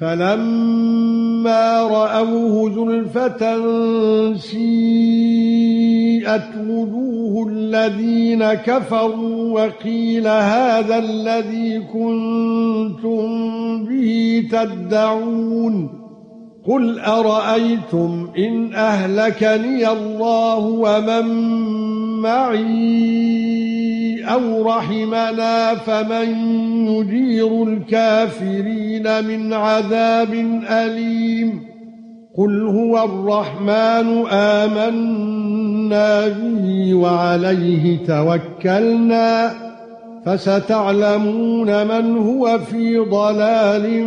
فَلَمَّا رَأَوْهُ زُلْفَةً سِيئَتْ وُجُوهُ الَّذِينَ كَفَرُوا وَقِيلَ هَذَا الَّذِي كُنتُم بِهِ تَدَّعُونَ قُلْ أَرَأَيْتُمْ إِنْ أَهْلَكَنِيَ اللَّهُ وَمَن مَّعِي أَوْ رَحِمَنَا فَمَن يُجِيرُ الْكَافِرِينَ مِنْ عَذَابٍ أَلِيمٍ قُلْ هُوَ الرَّحْمَنُ آمَنَّا بِهِ وَعَلَيْهِ تَوَكَّلْنَا فَسَتَعْلَمُونَ مَنْ هُوَ فِي ضَلَالٍ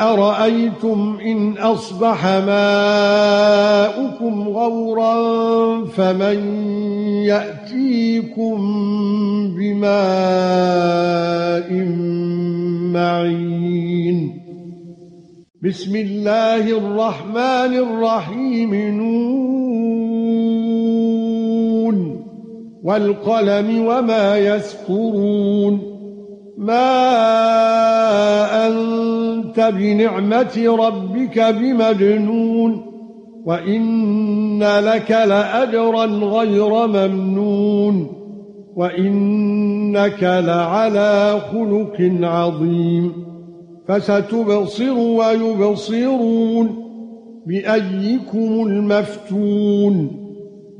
أَرَأَيْتُمْ إِنْ أَصْبَحَ مَاؤُكُمْ غَوْرًا فَمَن يَأْتِيكُم بِمَاءٍ مَّعِينٍ؟ بِسْمِ اللَّهِ الرَّحْمَنِ الرَّحِيمِ نُونَ وَالْقَلَمِ وَمَا يَسْطُرُونَ. بِنِعْمَةِ رَبِّكَ بِمَجْنُونٍ وَإِنَّ لَكَ لَأَجْرًا غَيْرَ مَمْنُونٍ وَإِنَّكَ لَعَلَى خُلُقٍ عَظِيمٍ فَسَتُبْصِرُ وَيُبْصِرُونَ بِأَييِّكُمُ الْمَفْتُونُ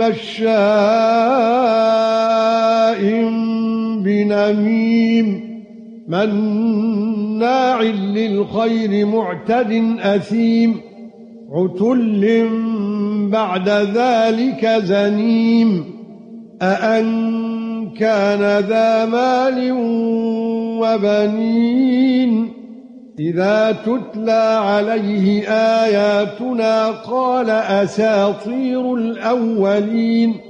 مَشَّاءٍ بِنَمِيمٍ مَّنَّاعٍ لِّلْخَيْرِ مُعْتَدٍ أَثِيمٍ عُتُلٍّ بَعْدَ ذَلِكَ زَنِيمٍ أَأَن كَانَ ذَا مَالٍ وَبَنِينَ إذا تتلى عليه آياتنا قال أساطير الأولين